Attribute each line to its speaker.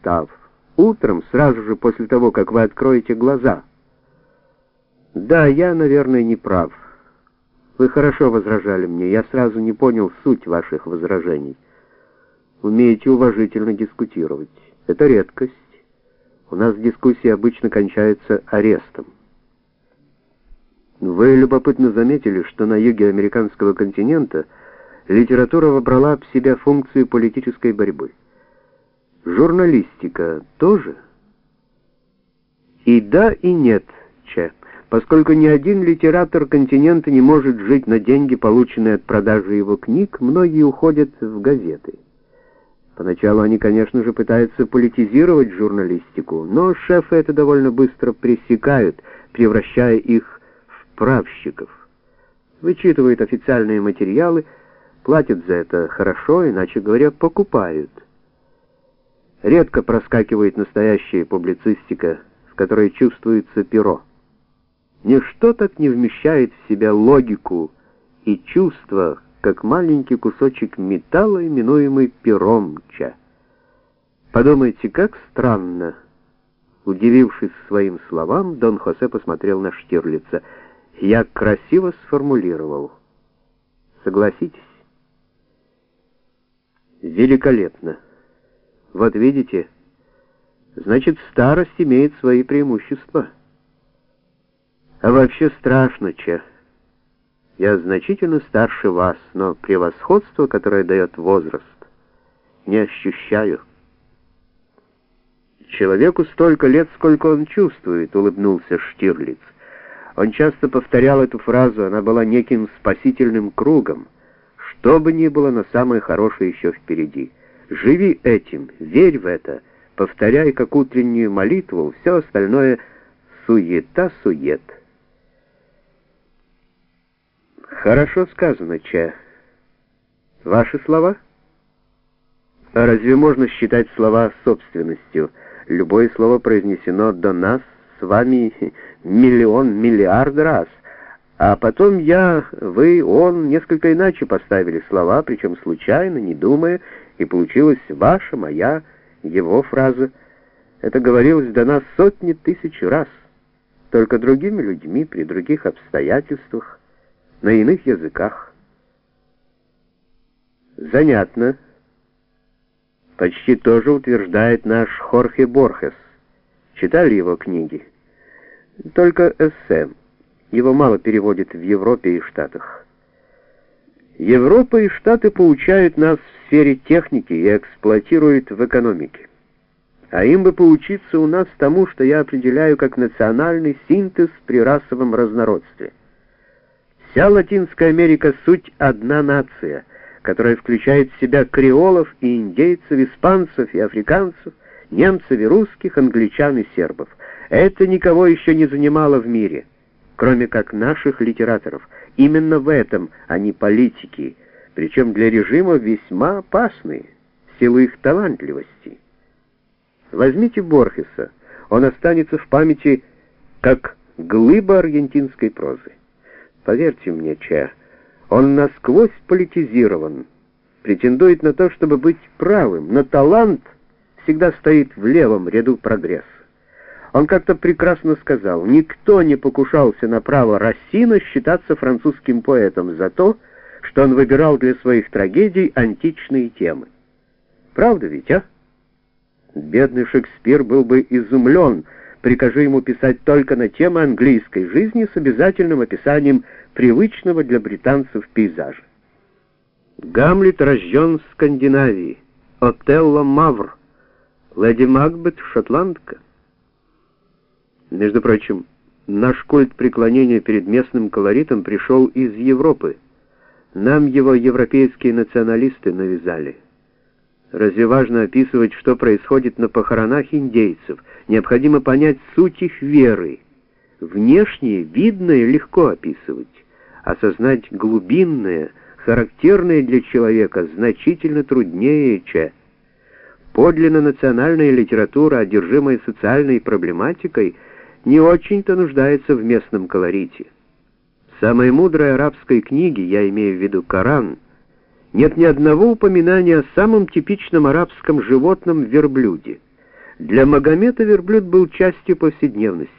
Speaker 1: устав. Утром, сразу же после того, как вы откроете глаза. Да, я, наверное, не прав. Вы хорошо возражали мне. Я сразу не понял суть ваших возражений. Умеете уважительно дискутировать. Это редкость. У нас дискуссии обычно кончаются арестом. Вы любопытно заметили, что на юге американского континента литература вобрала в себя функцию политической борьбы. Журналистика тоже? И да, и нет, Че, поскольку ни один литератор континента не может жить на деньги, полученные от продажи его книг, многие уходят в газеты. Поначалу они, конечно же, пытаются политизировать журналистику, но шефы это довольно быстро пресекают, превращая их правщиков. Вычитывают официальные материалы, платят за это хорошо, иначе говоря, покупают. Редко проскакивает настоящая публицистика, в которой чувствуется перо. Ничто так не вмещает в себя логику и чувства, как маленький кусочек металла, именуемый пером. Подумайте, как странно. Удивившись своим словам, Дон Хосе посмотрел на Штирлица — я красиво сформулировал. Согласитесь? Великолепно. Вот видите, значит, старость имеет свои преимущества. А вообще страшно, че. Я значительно старше вас, но превосходство, которое дает возраст, не ощущаю. Человеку столько лет, сколько он чувствует, улыбнулся Штирлиц. Он часто повторял эту фразу, она была неким спасительным кругом. Что бы ни было, но самое хорошее еще впереди. Живи этим, верь в это, повторяй как утреннюю молитву, все остальное суета-сует. Хорошо сказано, Че. Ваши слова? А разве можно считать слова собственностью? Любое слово произнесено до нас с вами миллион, миллиард раз. А потом я, вы, он несколько иначе поставили слова, причем случайно, не думая, и получилась ваша, моя, его фраза. Это говорилось до нас сотни тысяч раз, только другими людьми, при других обстоятельствах, на иных языках. Занятно. Почти тоже утверждает наш Хорхе Борхес. Читали его книги? Только эссе. Его мало переводят в Европе и Штатах. Европа и Штаты получают нас в сфере техники и эксплуатируют в экономике. А им бы поучиться у нас тому, что я определяю как национальный синтез при расовом разнородстве. Вся Латинская Америка — суть одна нация, которая включает в себя креолов и индейцев, испанцев и африканцев, немцев и русских, англичан и сербов. Это никого еще не занимало в мире, кроме как наших литераторов. Именно в этом они политики, причем для режима весьма опасные, в силу их талантливости. Возьмите Борхеса, он останется в памяти как глыба аргентинской прозы. Поверьте мне, Че, он насквозь политизирован, претендует на то, чтобы быть правым, но талант всегда стоит в левом ряду прогресса. Он как-то прекрасно сказал, никто не покушался на право Рассина считаться французским поэтом за то, что он выбирал для своих трагедий античные темы. Правда ведь, а? Бедный Шекспир был бы изумлен, прикажи ему писать только на темы английской жизни с обязательным описанием привычного для британцев пейзажа. Гамлет рожден в Скандинавии, Отелло Мавр, Леди Макбет шотландка. Между прочим, наш культ преклонения перед местным колоритом пришел из Европы. Нам его европейские националисты навязали. Разве важно описывать, что происходит на похоронах индейцев? Необходимо понять суть их веры. Внешнее, видное легко описывать. Осознать глубинное, характерное для человека, значительно труднее, чем подлинно национальная литература, одержимая социальной проблематикой – не очень-то нуждается в местном колорите. В самой мудрой арабской книге, я имею в виду Коран, нет ни одного упоминания о самом типичном арабском животном верблюде. Для Магомета верблюд был частью повседневности.